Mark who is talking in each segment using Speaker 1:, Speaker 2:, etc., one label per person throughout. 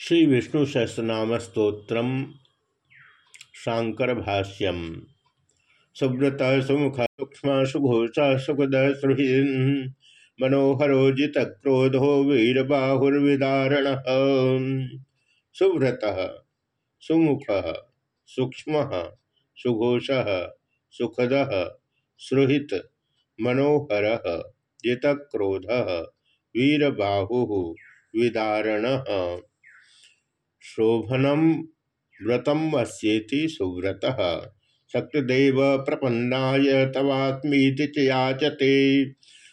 Speaker 1: श्री विष्णु सहस्रनाम स्त्रोत्र शांकर भाष्यम सुव्रत सुमुख सूक्ष्म सुघोष सुखद सुहृन मनोहरोजित क्रोधो वीरबाहुर्विदारण। सुव्रत, सुमुख, सूक्ष्म, सुघोष, सुखद सुहृत मनोहर जित क्रोध वीरबाहु, विदारण। शोभनम व्रतम अस्ेति सुव्रत। शक्तिदेव प्रपन्नाय तवात्मीति च याचते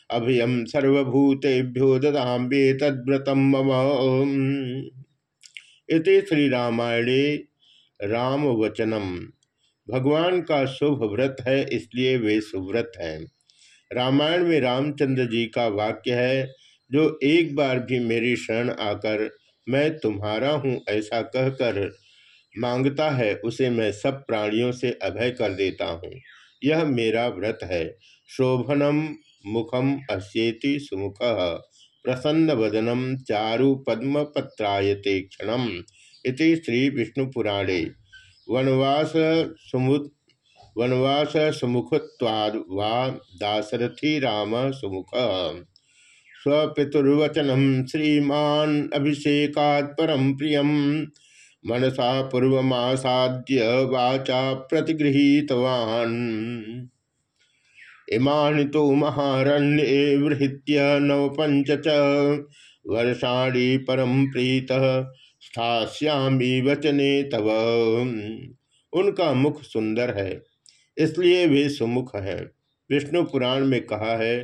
Speaker 1: अभयम सर्वभूतेभ्यो ददाम्बे तद्व्रतम मम। इति श्रीरामायणे रामवचनम भगवान का शुभ व्रत है, इसलिए वे सुव्रत हैं। रामायण में रामचंद्र जी का वाक्य है, जो एक बार भी मेरी शरण आकर मैं तुम्हारा हूँ ऐसा कहकर माँगता है, उसे मैं सब प्राणियों से अभय कर देता हूँ। यह मेरा व्रत है। शोभनम मुखम अस्ेति सुमुख। प्रसन्न वदनम चारु पद्म पत्रायते क्षण इति श्री विष्णुपुराणे वनवास सुमुद, वनवास सुमुखत्वाद वा दासरथी राम सुमुख। स्वपितुर्वचनम श्रीमान अभिषेकात् परम प्रियम। मनसा पूर्वमासाद्य वाचा प्रतिगृहीतवान्। इमानि तो महारण्ये वृहृत्य नवपञ्च च वर्षाणि परम प्रीत वचने तव। उनका मुख सुंदर है, इसलिए वे सुमुख हैं। विष्णु पुराण में कहा है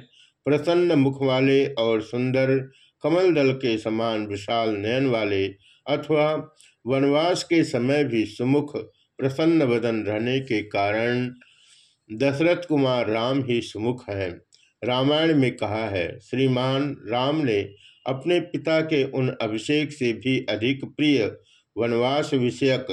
Speaker 1: प्रसन्न मुख वाले और सुंदर कमल दल के समान विशाल नयन वाले अथवा वनवास के समय भी सुमुख प्रसन्न वदन रहने के कारण दशरथ कुमार राम ही सुमुख है। रामायण में कहा है, श्रीमान राम ने अपने पिता के उन अभिषेक से भी अधिक प्रिय वनवास विषयक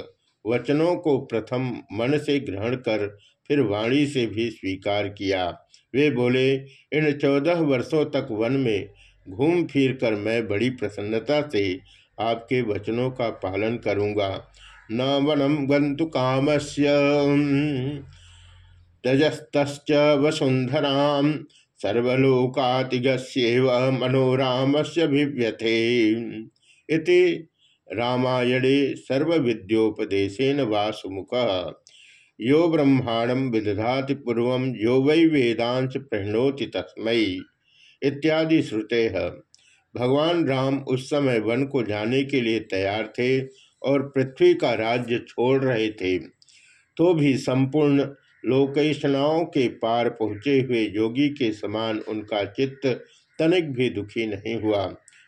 Speaker 1: वचनों को प्रथम मन से ग्रहण कर फिर वाणी से भी स्वीकार किया। वे बोले, इन चौदह वर्षों तक वन में घूम फिर कर मैं बड़ी प्रसन्नता से आपके वचनों का पालन करूँगा। न वनम गंतु काम से तजस्त वसुंधरा सर्वलोकातिगस्यव मनोराम से भिव्यथे इति रामायणे सर्वविद्योपदेशन वासुमुख। यो ब्रह्मांडम विदधाति पूर्व, यो वै वेदांश प्रणोति तस्मय इत्यादि श्रुते। भगवान राम उस समय वन को जाने के लिए तैयार थे और पृथ्वी का राज्य छोड़ रहे थे। तो भी संपूर्ण लोकेशनाओं के पार पहुँचे हुए योगी के समान उनका चित्त तनिक भी दुखी नहीं हुआ।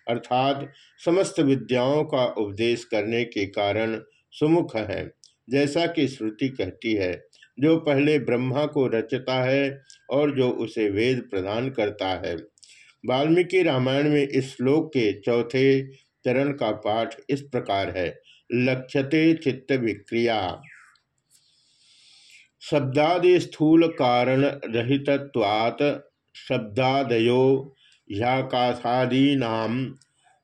Speaker 1: अर्थात समस्त विद्याओं का उपदेश करने के कारण सुमुख हैं। जैसा कि श्रुति कहती है, जो पहले ब्रह्मा को रचता है और जो उसे वेद प्रदान करता है। वाल्मीकि रामायण में इस श्लोक के चौथे चरण का पाठ इस प्रकार है लक्ष्यते चित्त विक्रिया। शब्दादि स्थूल कारण रहितत्वात् शब्दादयो ह्याकाशादीना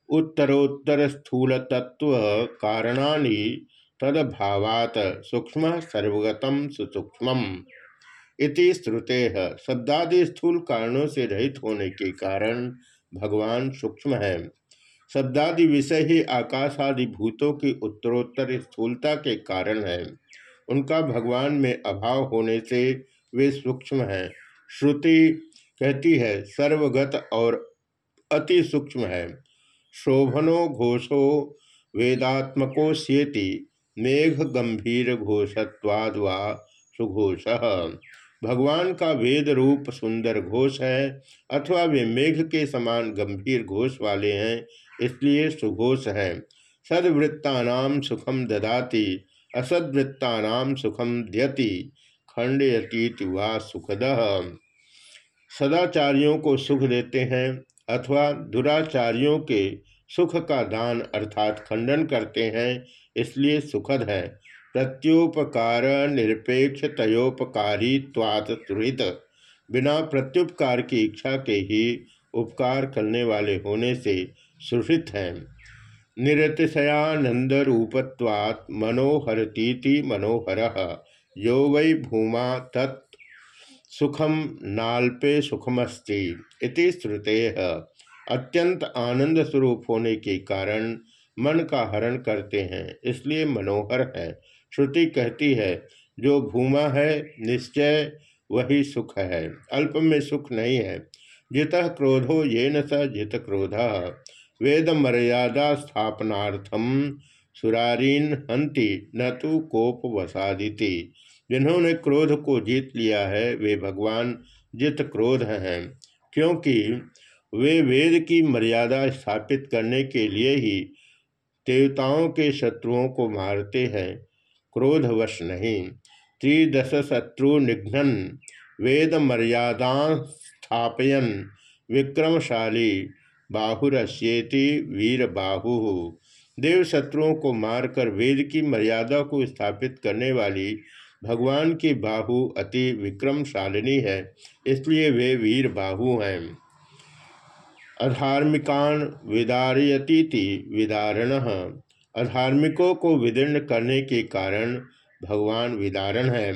Speaker 1: उत्तरोत्तर स्थूल तत्व कारणानि तदभावात सूक्ष्म सर्वगतम सुसूक्ष्म इति श्रुते शब्दादि स्थूल कारणों से रहित होने के कारण भगवान सूक्ष्म है। शब्दादि विषय ही आकाश आदि भूतों की उत्तरोत्तर स्थूलता के कारण है। उनका भगवान में अभाव होने से वे सूक्ष्म हैं। श्रुति कहती है, सर्वगत और अति सूक्ष्म है। शोभनो घोषो वेदात्मको सेति मेघ गंभीर घोषत्वाद वा सुघोष। भगवान का वेद रूप सुंदर घोष है, अथवा वे मेघ के समान गंभीर घोष वाले हैं, इसलिए सुघोष है। सदवृत्ता सुखम ददाति असदवृत्ता सुखम द्यति खंडयतीत वा सुखद। सदाचारियों को सुख देते हैं, अथवा दुराचारियों के सुख का दान अर्थात खंडन करते हैं, इसलिए सुखद है। प्रत्युपकार निरपेक्ष तयोपकारी त्वात बिना प्रत्युपकार की इच्छा के ही उपकार करने वाले होने से सुहृत हैं। निरतिशयानंद रूपत्वात् मनोहरतीति मनोहर। यो वै भूमा तत् सुखम नाल्पे सुखमस्ति इति श्रुते। अत्यंत आनंद स्वरूप होने के कारण मन का हरण करते हैं, इसलिए मनोहर है। श्रुति कहती है, जो भूमा है, निश्चय वही सुख है। अल्प में सुख नहीं है। जित क्रोधो ये न स जित क्रोध। वेद मर्यादा स्थापनार्थम सुरारीन हंति न तो कोप वसादिति। जिन्होंने क्रोध को जीत लिया है, वे भगवान जित क्रोध हैं। क्योंकि वे वेद की मर्यादा स्थापित करने के लिए ही देवताओं के शत्रुओं को मारते हैं। क्रोधवश नहीं। त्रिदश शत्रु निघ्न वेद मर्यादा स्थापयन। विक्रमशाली। बाहुरस्येति वीर बाहु देव शत्रुओं को मारकर वेद की मर्यादा को स्थापित करने वाली भगवान की बाहु अति विक्रमशालिनी है। इसलिए वे वीर बाहु हैं। अधार्मिकान विदारयती विदारण। अधार्मिकों को विदीर्ण करने के कारण भगवान विदारण है।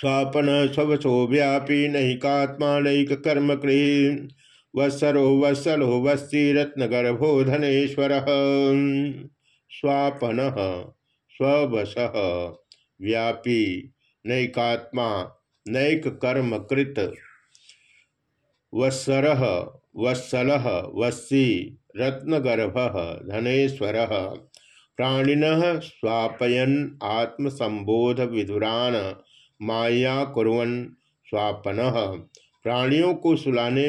Speaker 1: स्वापन स्वसो व्यापी नहिकात्मा नैक कर्म कृ वत्सरो वत्सलो वस्ती रत्न गर्भो धनेश्वर स्वापन स्वश व्यापी नैकात्मा नैक कर्म कृत वत्सर। वत्सल वत्सी रत्नगर्भ धनेश्वर। प्राणिन स्वापयन आत्मसंबोध विधुरान माया कुरन स्वापन। प्राणियों को सुलाने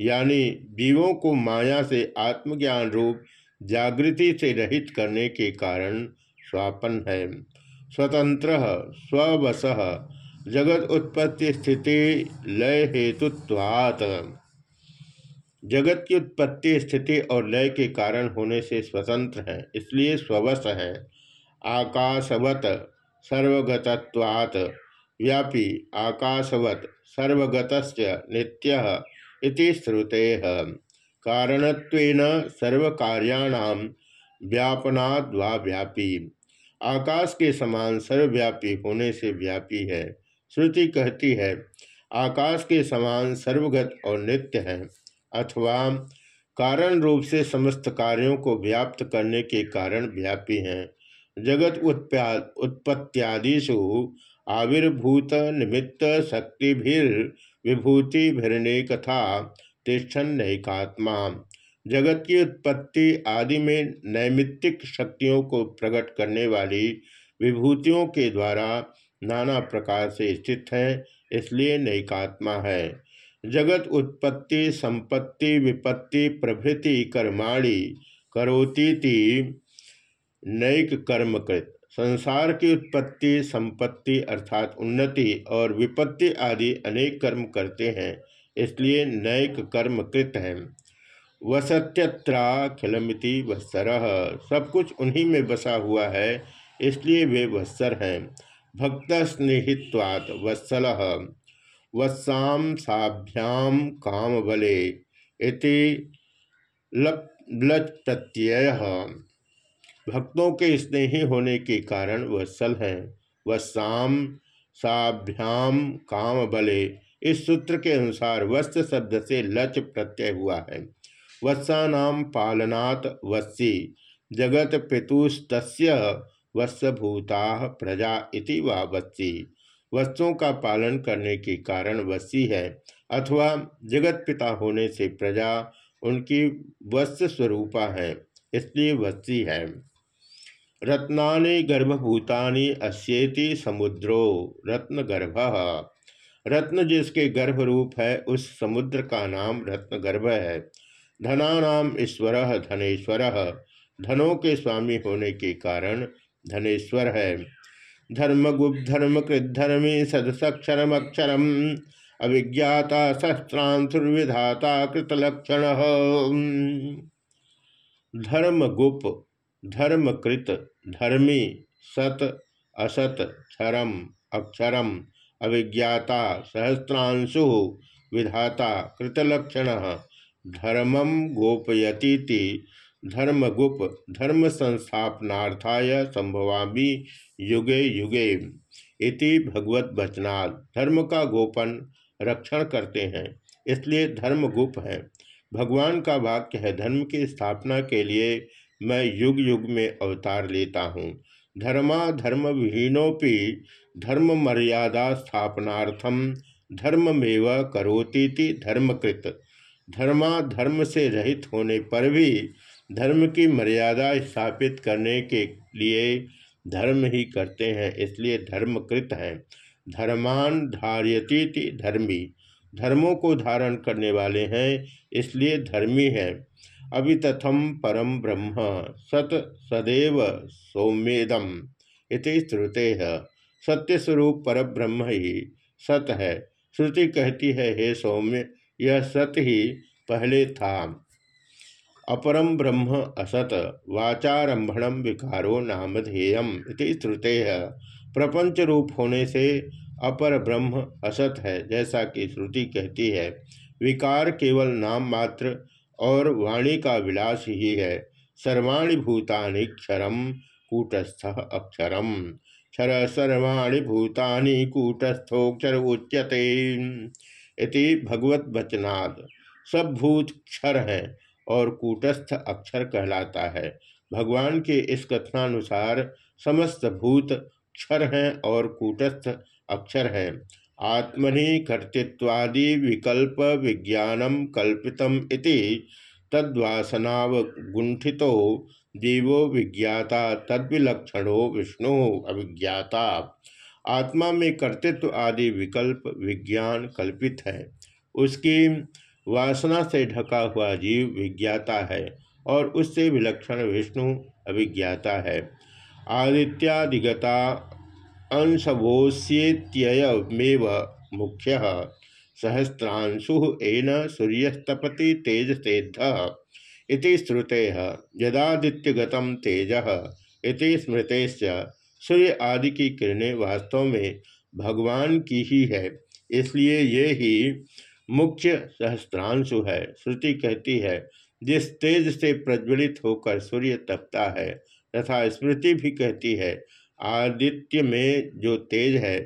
Speaker 1: यानी जीवों को माया से आत्मज्ञान रूप जागृति से रहित करने के कारण स्वापन है। स्वतंत्र स्वश जगत उत्पत्ति स्थिति लय हेतुत्वात्। जगत की उत्पत्ति, स्थिति और लय के कारण होने से स्वतंत्र है, इसलिए स्ववश है। आकाशवत सर्वगतत्वात् व्यापी आकाशवत सर्वगत नित्य श्रुते। कारणत्वेन सर्वकार्याणाम व्यापनाद्वा व्यापी। आकाश के समान सर्वव्यापी होने से व्यापी है। श्रुति कहती है, आकाश के समान सर्वगत और नित्य है। अथवा कारण रूप से समस्त कार्यों को व्याप्त करने के कारण व्यापी हैं। जगत उत्पत्त्यादिशु आविर्भूत निमित्त शक्तिभिर्विभूतिभिर्ने कथा तिष्ठन नैकात्मा जगत की उत्पत्ति आदि में नैमित्तिक शक्तियों को प्रकट करने वाली विभूतियों के द्वारा नाना प्रकार से स्थित है, इसलिए नैकात्मा है। जगत उत्पत्ति, संपत्ति, विपत्ति, प्रभृति, कर्माणी करोतीति नैक कर्मकृत संसार की उत्पत्ति, संपत्ति अर्थात उन्नति और विपत्ति आदि अनेक कर्म करते हैं, इसलिए नैक कर्मकृत है। वसत्यत्राखिलमिति वत्सर। सब कुछ उन्हीं में बसा हुआ है, इसलिए वे वत्सर हैं। भक्त स्नेहित्वात् वत्सल। वत्साम साभ्याम काम बले इति लच प्रत्यय भक्तों के स्नेही होने के कारण वत्सल हैं। वत्साम साभ्याम काम बले इस सूत्र के अनुसार वत्स शब्द से लच प्रत्यय हुआ है। वत्सानाम पालनात् वत्सी जगत पितुस्त वत्सभूता प्रजा इति वा वत्सी वत्सों का पालन करने के कारण वत्सी है अथवा जगत पिता होने से प्रजा उनकी वत्स स्वरूपा है, इसलिए वत्सी है। रत्नानि गर्भभूतानि अस्येति समुद्रो रत्न गर्भ रत्न जिसके गर्भ रूप है, उस समुद्र का नाम रत्न गर्भ है। धनानाम ईश्वर धनेश्वर। धनों के स्वामी होने के कारण धनेश्वर है। धर्मगुप्त धर्म कृधर्मी सदसक्षरम अक्षरम अभिज्ञाता शस्त्रांशुर्विधाता कृतलक्षण। धर्मगुप, धर्मकृत, धर्मी, सत, असत, क्षरम, अक्षरम अभिज्ञाता सहस्रांशु विधाता कृतलक्षण। धर्मम गोपयती धर्मगुप धर्म संस्थापनार्थाय संभवामी युगे युगे इति भगवत वचनात् धर्म का गोपन रक्षण करते हैं, इसलिए धर्मगुप है। भगवान का वाक्य है, धर्म की स्थापना के लिए मैं युग युग में अवतार लेता हूँ। धर्मा धर्म विहीनोपि धर्म मर्यादा स्थापनार्थम धर्ममेव करोती धर्मकृत। धर्मा धर्म से रहित होने पर भी धर्म की मर्यादा स्थापित करने के लिए धर्म ही करते हैं, इसलिए धर्मकृत हैं। धर्मान धार्यती धर्मी। धर्मों को धारण करने वाले हैं, इसलिए धर्मी है। अभितथम परम ब्रह्म, सत सदैव सौम्यदम। इति श्रुते है सत्य स्वरूप पर ब्रह्म ही सत है। श्रुति कहती है, हे सौम्य, यह सत ही पहले था। अपरम ब्रह्म असत वाचारंभम विकारो नामधेयम इति श्रुते। है प्रपंच रूप होने से अपर ब्रह्म असत है, जैसा कि श्रुति कहती है, विकार केवल नाम मात्र और वाणी का विलास ही है। सर्वाणी भूतानि क्षरम कूटस्थ अक्षरम। क्षर सर्वाणी भूतानि कूटस्थोक्षर उच्यते। इति भगवत वचनाद सब भूत क्षर है। और कूटस्थ अक्षर कहलाता है। भगवान के इस कथनानुसार समस्त भूत, क्षर हैं और कूटस्थ अक्षर हैं। आत्मनि कर्तृत्वादि विकल्प विज्ञानम कल्पितम इति तद्वासनावगुंठितो जीवो विज्ञाता तद्विलक्षणो विष्णु अभिज्ञाता। आत्मा में कर्तृत्व आदि विकल्प विज्ञान कल्पित है। उसकी वासना से ढका हुआ जीव विज्ञाता है और उससे विलक्षण विष्णु अभिज्ञाता है। आदित्यादिगता अंशवोस्येत्ययमेव मुख्य। सहस्रांशु एन सूर्यस्तपति तेजसेद्ध इति श्रुते। यदादित्यगत तेज इति स्मृते सूर्य आदि की किरणें वास्तव में भगवान की ही है। इसलिए ये ही मुख्य सहस्त्रांशु है। श्रुति कहती है, जिस तेज से प्रज्वलित होकर सूर्य तपता है, तथा स्मृति भी कहती है, आदित्य में जो तेज है,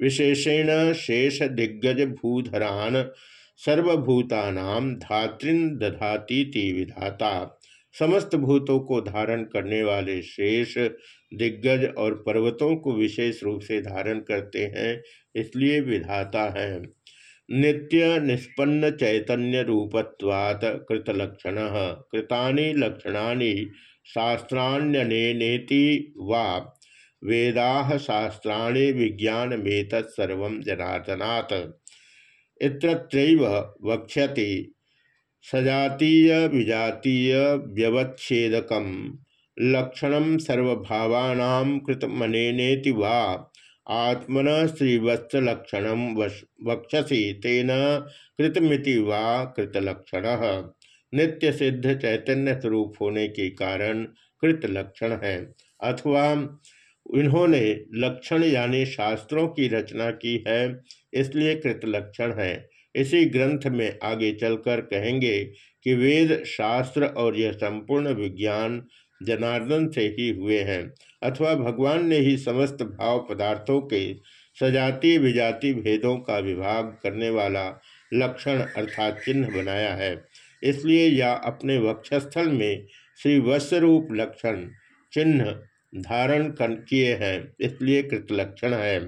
Speaker 1: विशेषेण शेष दिग्गज भूधरान सर्वभूतानाम धात्रिन दधाती विधाता। समस्त भूतों को धारण करने वाले शेष दिग्गज और पर्वतों को विशेष रूप से धारण करते हैं, इसलिए विधाता है। नित्य निष्पन्न चैतन्य रूपत्वात् कृतलक्षण। कृतानि लक्षणानि शास्त्राण्यनेति वा। वेदा शास्त्राणि विज्ञान में तत्सर्व जनार्दनात्। इत्रत्रैव वक्ष्यति सजातीय विजातीय व्यवच्छेदक लक्षण सर्वभावानां कृतमनेति वा। आत्मन श्रीवत्सलक्षण वक्षसी तेन कृतमिति वा कृतलक्षण। नित्य सिद्ध चैतन्य स्वरूप होने के कारण कृतलक्षण है। अथवा इन्होंने लक्षण यानी शास्त्रों की रचना की है, इसलिए कृतलक्षण है। इसी ग्रंथ में आगे चलकर कहेंगे कि वेद शास्त्र और यह संपूर्ण विज्ञान जनार्दन से ही हुए हैं। अथवा भगवान ने ही समस्त भाव पदार्थों के सजाति विजाति भेदों का विभाग करने वाला लक्षण अर्थात चिन्ह बनाया है। इसलिए या अपने वक्षस्थल में श्री वस्वरूप लक्षण चिन्ह धारण कर किए हैं, इसलिए कृतलक्षण है।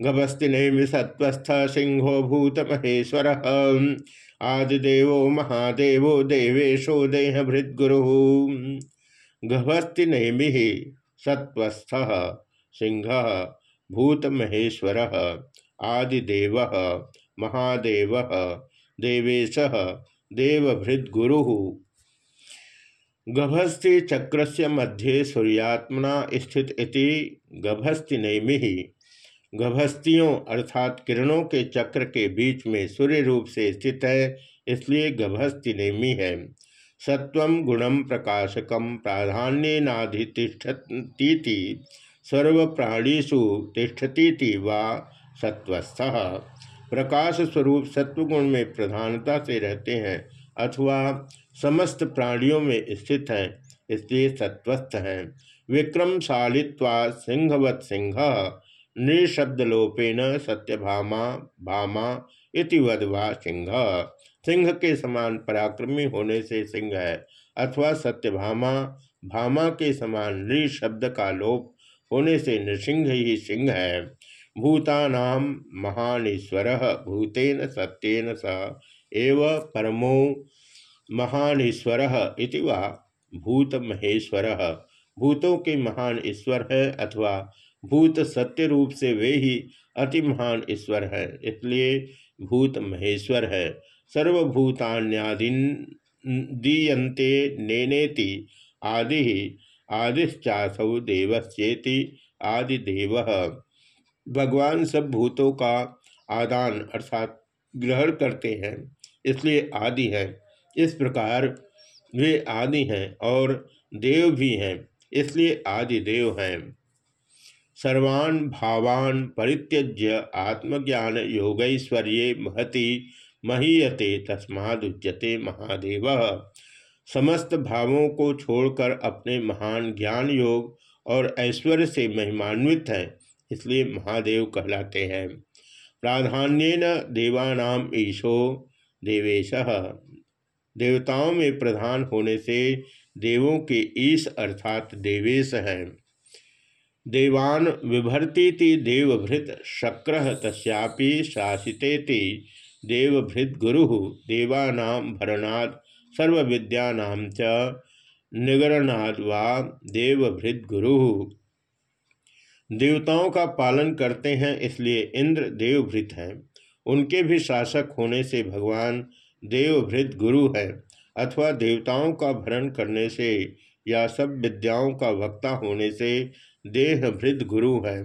Speaker 1: गभस्ति नैमि सत्वस्थ सिंहो भूत महेश्वर आदिदेव महादेवो देवेशो देह भृद्गुरु गभस्ति नैमि सत्वस्थ सिंह, भूतमहेश्वर, आदिदेव, महादेव, देवेश, देवभृद्गुरु। गभस्ति मध्य सूर्यात्मना स्थित इति गभस्तियों अर्थात किरणों के चक्र के बीच में सूर्य रूप से स्थित है, इसलिए गभस्ति नेमी है। सत्व गुणम प्रकाशकम प्राधान्यनाधितिष्ठती सर्व प्राणीषु तिष्ठती वा सत्वस्थ प्रकाश स्वरूप सत्वगुण में प्रधानता से रहते हैं अथवा समस्त प्राणियों में स्थित हैं, इसलिए सत्वस्थ हैं। विक्रमशालित्वा सिंहवत सिंह, नृशब्दलोपेन सत्यभामा भामा इति वधवा सिंह। सिंह के समान पराक्रमी होने से सिंह है, अथवा सत्यभामा भामा के समान नृशब्द का लोप होने से नृसिंह ही सिंह है। भूतानाम महानीश्वर भूतेन सत्येन स, एव परमो महानीश्वर इति वा भूत महेश्वर। भूतों के महान ईश्वर है अथवा भूत सत्य रूप से वे ही अति महान ईश्वर है, इसलिए भूत महेश्वर है। सर्वभूतान्यादिन दीयन्ते नेनेति आदि, आदिश्चासौ देवस्ेति आदिदेव। भगवान सब भूतों का आदान अर्थात ग्रहण करते हैं, इसलिए आदि हैं। इस प्रकार वे आदि हैं और देव भी हैं, इसलिए आदि देव हैं। सर्वान् भावान परित्यज्य आत्मज्ञान योगैश्वर्य महति महीयते तस्मादुच्यते महादेव। समस्त भावों को छोड़कर अपने महान ज्ञान योग और ऐश्वर्य से महिमान्वित हैं, इसलिए महादेव कहलाते हैं। प्राधान्यन देवानाम ईशो देवेश। देवताओं में प्रधान होने से देवों के ईश अर्थात देवेश हैं। देवान विभर्ती देवभृत शक्र तस्यापि शासितेति। देवभृत गुरु भरणात् सर्वविद्यानाम च निगरणाद वा देवभृत गुरु देवताओं का पालन करते हैं, इसलिए इंद्र देवभृत हैं। उनके भी शासक होने से भगवान देवभृत गुरु है, अथवा देवताओं का भरण करने से या सब विद्याओं का वक्ता होने से देहभृत गुरु है।